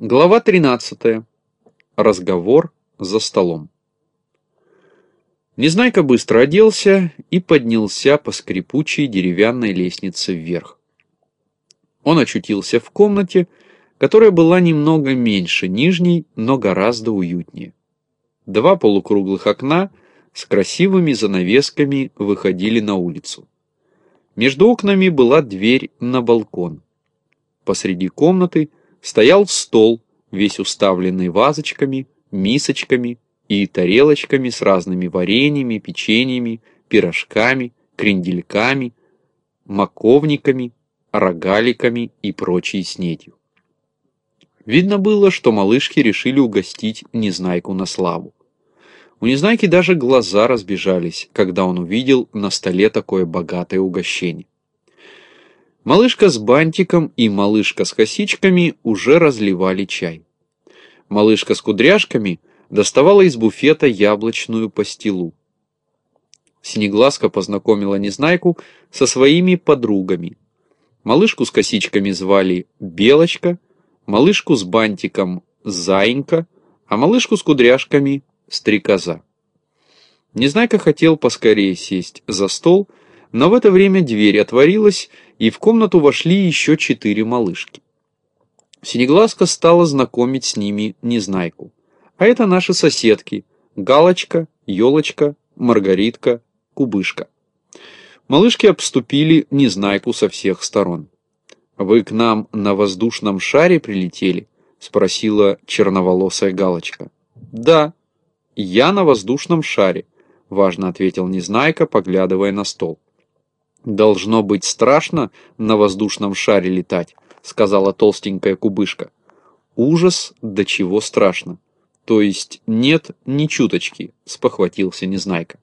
Глава 13. Разговор за столом. Незнайка быстро оделся и поднялся по скрипучей деревянной лестнице вверх. Он очутился в комнате, которая была немного меньше нижней, но гораздо уютнее. Два полукруглых окна с красивыми занавесками выходили на улицу. Между окнами была дверь на балкон. Посреди комнаты – стоял стол, весь уставленный вазочками, мисочками и тарелочками с разными вареньями, печеньями, пирожками, крендельками, маковниками, рогаликами и прочей снедью. Видно было, что малышки решили угостить Незнайку на славу. У Незнайки даже глаза разбежались, когда он увидел на столе такое богатое угощение. Малышка с бантиком и малышка с косичками уже разливали чай. Малышка с кудряшками доставала из буфета яблочную пастилу. Синеглазка познакомила Незнайку со своими подругами. Малышку с косичками звали Белочка, малышку с бантиком Заинька, а малышку с кудряшками Стрекоза. Незнайка хотел поскорее сесть за стол, но в это время дверь отворилась, и в комнату вошли еще четыре малышки. Синеглазка стала знакомить с ними Незнайку. А это наши соседки – Галочка, Елочка, Маргаритка, Кубышка. Малышки обступили Незнайку со всех сторон. «Вы к нам на воздушном шаре прилетели?» – спросила черноволосая Галочка. «Да, я на воздушном шаре», – важно ответил Незнайка, поглядывая на стол. «Должно быть страшно на воздушном шаре летать», — сказала толстенькая кубышка. «Ужас, до чего страшно». «То есть нет ни чуточки», — спохватился Незнайка.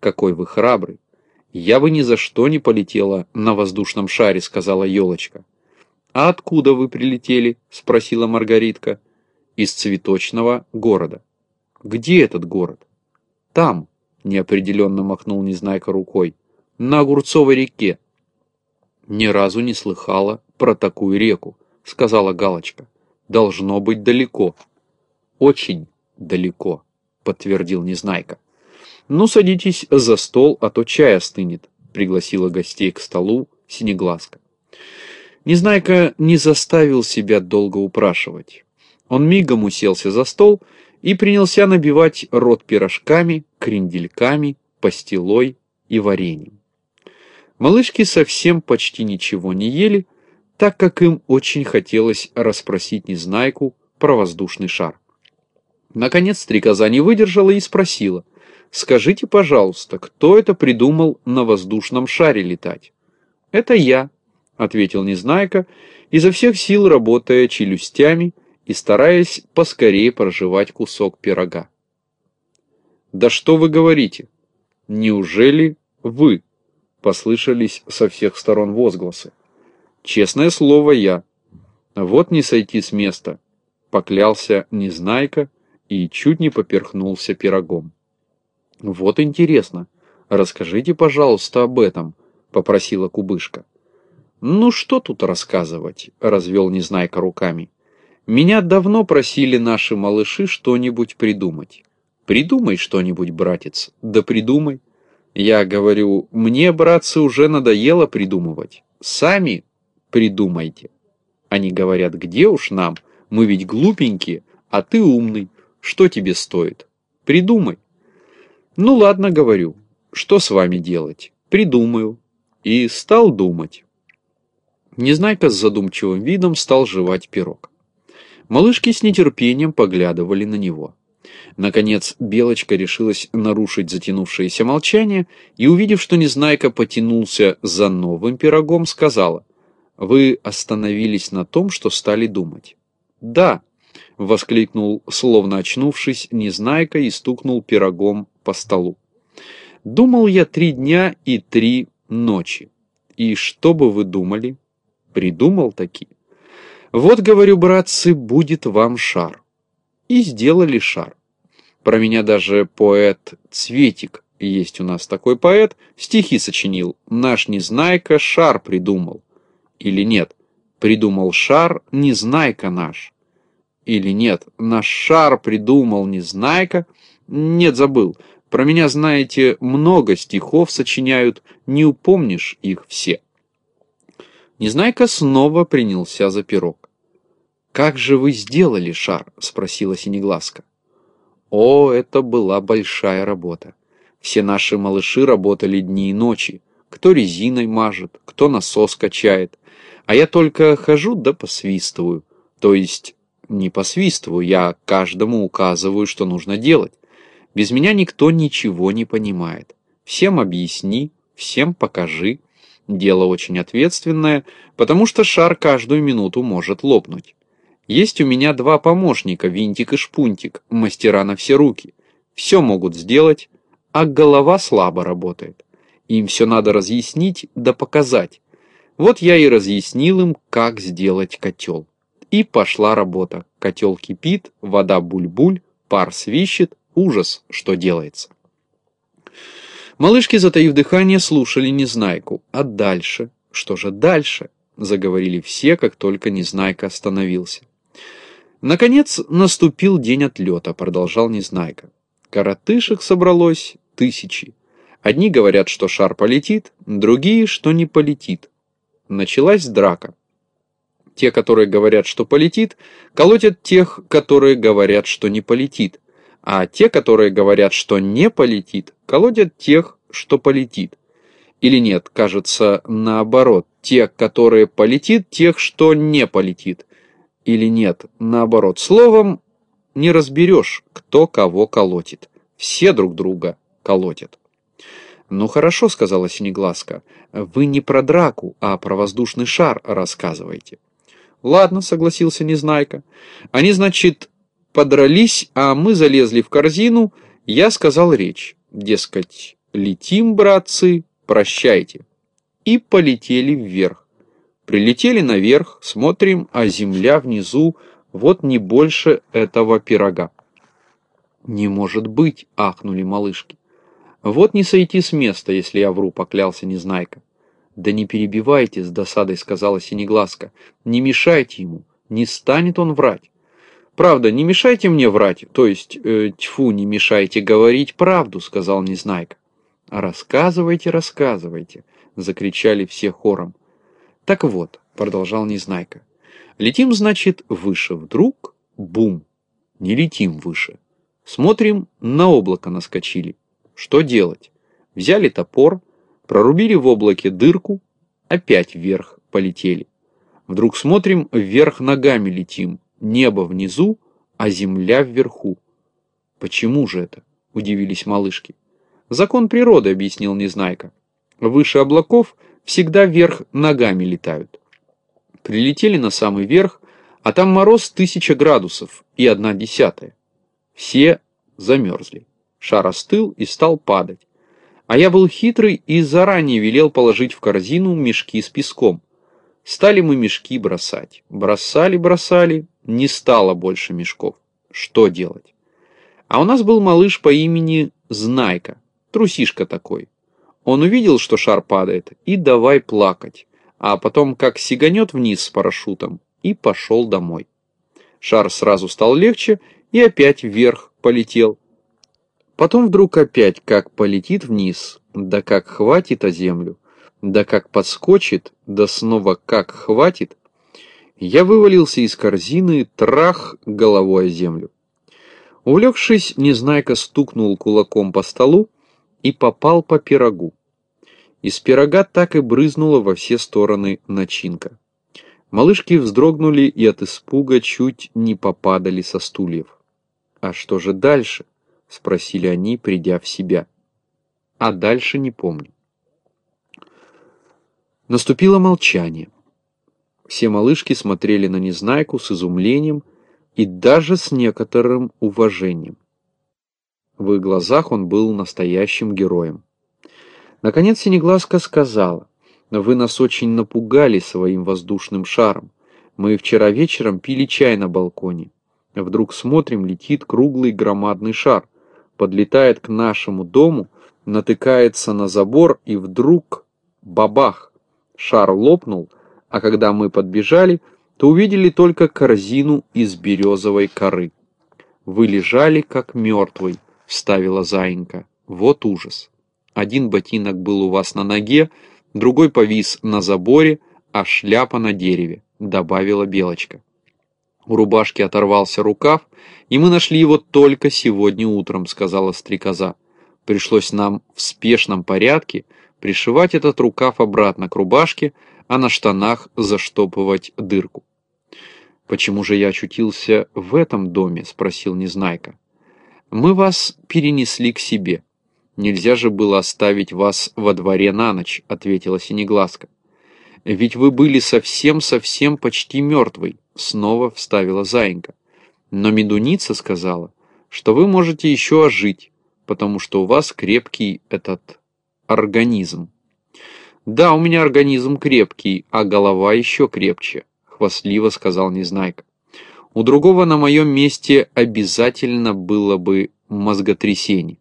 «Какой вы храбрый! Я бы ни за что не полетела на воздушном шаре», — сказала елочка. «А откуда вы прилетели?» — спросила Маргаритка. «Из цветочного города». «Где этот город?» «Там», — неопределенно махнул Незнайка рукой на Огурцовой реке. Ни разу не слыхала про такую реку, сказала Галочка. Должно быть далеко. Очень далеко, подтвердил Незнайка. Ну, садитесь за стол, а то чай остынет, пригласила гостей к столу Синеглазка. Незнайка не заставил себя долго упрашивать. Он мигом уселся за стол и принялся набивать рот пирожками, крендельками, пастилой и вареньем. Малышки совсем почти ничего не ели, так как им очень хотелось расспросить Незнайку про воздушный шар. Наконец стрекоза не выдержала и спросила, «Скажите, пожалуйста, кто это придумал на воздушном шаре летать?» «Это я», — ответил Незнайка, изо всех сил работая челюстями и стараясь поскорее проживать кусок пирога. «Да что вы говорите? Неужели вы?» Послышались со всех сторон возгласы. «Честное слово, я. Вот не сойти с места», — поклялся Незнайка и чуть не поперхнулся пирогом. «Вот интересно. Расскажите, пожалуйста, об этом», — попросила Кубышка. «Ну что тут рассказывать?» — развел Незнайка руками. «Меня давно просили наши малыши что-нибудь придумать. Придумай что-нибудь, братец, да придумай. Я говорю, мне, братцы, уже надоело придумывать. Сами придумайте. Они говорят, где уж нам? Мы ведь глупенькие, а ты умный. Что тебе стоит? Придумай. Ну ладно, говорю. Что с вами делать? Придумаю. И стал думать. Незнайка с задумчивым видом стал жевать пирог. Малышки с нетерпением поглядывали на него. Наконец Белочка решилась нарушить затянувшееся молчание и, увидев, что Незнайка потянулся за новым пирогом, сказала, «Вы остановились на том, что стали думать». «Да», — воскликнул, словно очнувшись, Незнайка и стукнул пирогом по столу. «Думал я три дня и три ночи. И что бы вы думали?» «Придумал таки». «Вот, говорю, братцы, будет вам шар». И сделали шар. Про меня даже поэт Цветик, есть у нас такой поэт, стихи сочинил. Наш Незнайка шар придумал. Или нет, придумал шар Незнайка наш. Или нет, наш шар придумал Незнайка? Нет, забыл. Про меня, знаете, много стихов сочиняют, не упомнишь их все. Незнайка снова принялся за пирог. «Как же вы сделали шар?» — спросила Синеглазка. О, это была большая работа. Все наши малыши работали дни и ночи. Кто резиной мажет, кто насос качает. А я только хожу да посвистываю. То есть не посвистываю, я каждому указываю, что нужно делать. Без меня никто ничего не понимает. Всем объясни, всем покажи. Дело очень ответственное, потому что шар каждую минуту может лопнуть. Есть у меня два помощника, Винтик и Шпунтик, мастера на все руки. Все могут сделать, а голова слабо работает. Им все надо разъяснить да показать. Вот я и разъяснил им, как сделать котел. И пошла работа. Котел кипит, вода буль-буль, пар свищет, ужас, что делается. Малышки, затаив дыхание, слушали Незнайку. А дальше? Что же дальше? Заговорили все, как только Незнайка остановился. Наконец наступил день отлета, продолжал Незнайка. Коротышек собралось тысячи. Одни говорят, что шар полетит, другие, что не полетит. Началась драка. Те, которые говорят, что полетит, колотят тех, которые говорят, что не полетит. А те, которые говорят, что не полетит, колотят тех, что полетит. Или нет, кажется, наоборот, те, которые полетит, тех, что не полетит. Или нет, наоборот, словом не разберешь, кто кого колотит. Все друг друга колотят. «Ну хорошо», — сказала Синеглазка, — «вы не про драку, а про воздушный шар рассказываете». «Ладно», — согласился Незнайка. «Они, значит, подрались, а мы залезли в корзину, я сказал речь, дескать, летим, братцы, прощайте». И полетели вверх. Прилетели наверх, смотрим, а земля внизу, вот не больше этого пирога. «Не может быть!» — ахнули малышки. «Вот не сойти с места, если я вру», — поклялся Незнайка. «Да не перебивайте», — с досадой сказала Синеглазка. «Не мешайте ему, не станет он врать». «Правда, не мешайте мне врать, то есть, э, тьфу, не мешайте говорить правду», — сказал Незнайка. «Рассказывайте, рассказывайте», — закричали все хором. «Так вот», — продолжал Незнайка, — «летим, значит, выше. Вдруг — бум! Не летим выше. Смотрим, на облако наскочили. Что делать? Взяли топор, прорубили в облаке дырку, опять вверх полетели. Вдруг смотрим, вверх ногами летим, небо внизу, а земля вверху. Почему же это? Удивились малышки. Закон природы, объяснил Незнайка. Выше облаков всегда вверх ногами летают. Прилетели на самый верх, а там мороз тысяча градусов и одна десятая. Все замерзли. Шар остыл и стал падать. А я был хитрый и заранее велел положить в корзину мешки с песком. Стали мы мешки бросать. Бросали, бросали, не стало больше мешков. Что делать? А у нас был малыш по имени Знайка, трусишка такой. Он увидел, что шар падает, и давай плакать, а потом как сиганет вниз с парашютом и пошел домой. Шар сразу стал легче и опять вверх полетел. Потом вдруг опять как полетит вниз, да как хватит о землю, да как подскочит, да снова как хватит. Я вывалился из корзины, трах головой о землю. Увлекшись, Незнайка стукнул кулаком по столу и попал по пирогу. Из пирога так и брызнула во все стороны начинка. Малышки вздрогнули и от испуга чуть не попадали со стульев. А что же дальше? — спросили они, придя в себя. А дальше не помню. Наступило молчание. Все малышки смотрели на Незнайку с изумлением и даже с некоторым уважением. В их глазах он был настоящим героем. Наконец Синеглазка сказала, «Вы нас очень напугали своим воздушным шаром. Мы вчера вечером пили чай на балконе. Вдруг смотрим, летит круглый громадный шар подлетает к нашему дому, натыкается на забор и вдруг бабах! Шар лопнул, а когда мы подбежали, то увидели только корзину из березовой коры. «Вы лежали, как мертвый», — вставила заинька. «Вот ужас. Один ботинок был у вас на ноге, другой повис на заборе, а шляпа на дереве», — добавила Белочка. У рубашки оторвался рукав, и мы нашли его только сегодня утром, сказала стрекоза. Пришлось нам в спешном порядке пришивать этот рукав обратно к рубашке, а на штанах заштопывать дырку. «Почему же я очутился в этом доме?» — спросил Незнайка. «Мы вас перенесли к себе. Нельзя же было оставить вас во дворе на ночь», — ответила Синеглазка. «Ведь вы были совсем-совсем почти мертвый», — снова вставила Заинька. «Но Медуница сказала, что вы можете еще ожить, потому что у вас крепкий этот организм». «Да, у меня организм крепкий, а голова еще крепче», — хвастливо сказал Незнайка. «У другого на моем месте обязательно было бы мозготрясение».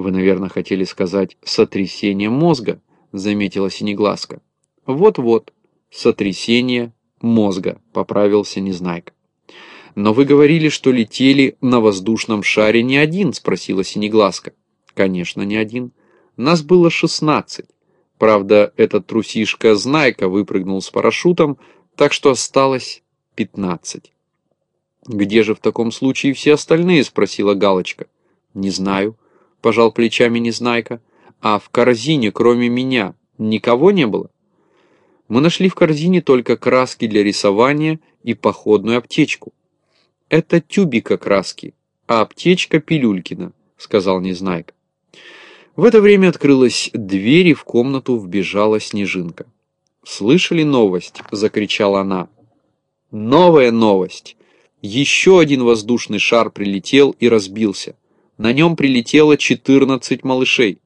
«Вы, наверное, хотели сказать сотрясение мозга», — заметила Синеглазка. «Вот-вот, сотрясение мозга», — поправился Незнайка. «Но вы говорили, что летели на воздушном шаре не один?» — спросила Синеглазка. «Конечно, не один. Нас было шестнадцать. Правда, этот трусишка Знайка выпрыгнул с парашютом, так что осталось пятнадцать. «Где же в таком случае все остальные?» — спросила Галочка. «Не знаю», — пожал плечами Незнайка. «А в корзине, кроме меня, никого не было?» Мы нашли в корзине только краски для рисования и походную аптечку. «Это тюбика краски, а аптечка Пилюлькина», — сказал Незнайка. В это время открылась дверь, и в комнату вбежала Снежинка. «Слышали новость?» — закричала она. «Новая новость! Еще один воздушный шар прилетел и разбился. На нем прилетело 14 малышей.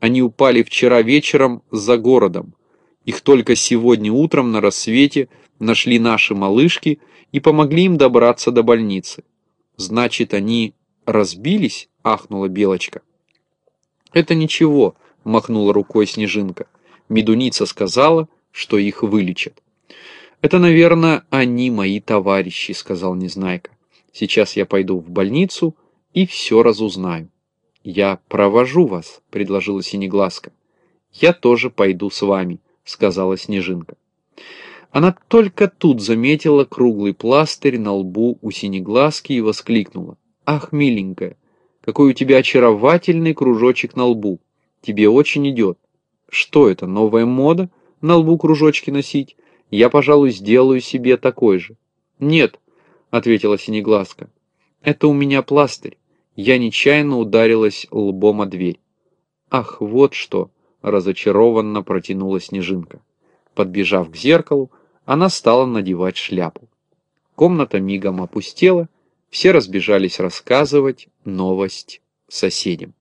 Они упали вчера вечером за городом. Их только сегодня утром на рассвете нашли наши малышки и помогли им добраться до больницы. Значит, они разбились?» — ахнула Белочка. «Это ничего», — махнула рукой Снежинка. Медуница сказала, что их вылечат. «Это, наверное, они мои товарищи», — сказал Незнайка. «Сейчас я пойду в больницу и все разузнаю». «Я провожу вас», — предложила Синеглазка. «Я тоже пойду с вами», — сказала Снежинка. Она только тут заметила круглый пластырь на лбу у Синеглазки и воскликнула. «Ах, миленькая, какой у тебя очаровательный кружочек на лбу. Тебе очень идет. Что это, новая мода? На лбу кружочки носить? Я, пожалуй, сделаю себе такой же. Нет, ответила Синеглазка. Это у меня пластырь. Я нечаянно ударилась лбом о дверь. Ах, вот что, разочарованно протянула Снежинка. Подбежав к зеркалу, она стала надевать шляпу. Комната мигом опустела, все разбежались рассказывать новость соседям.